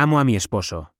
Amo a mi esposo.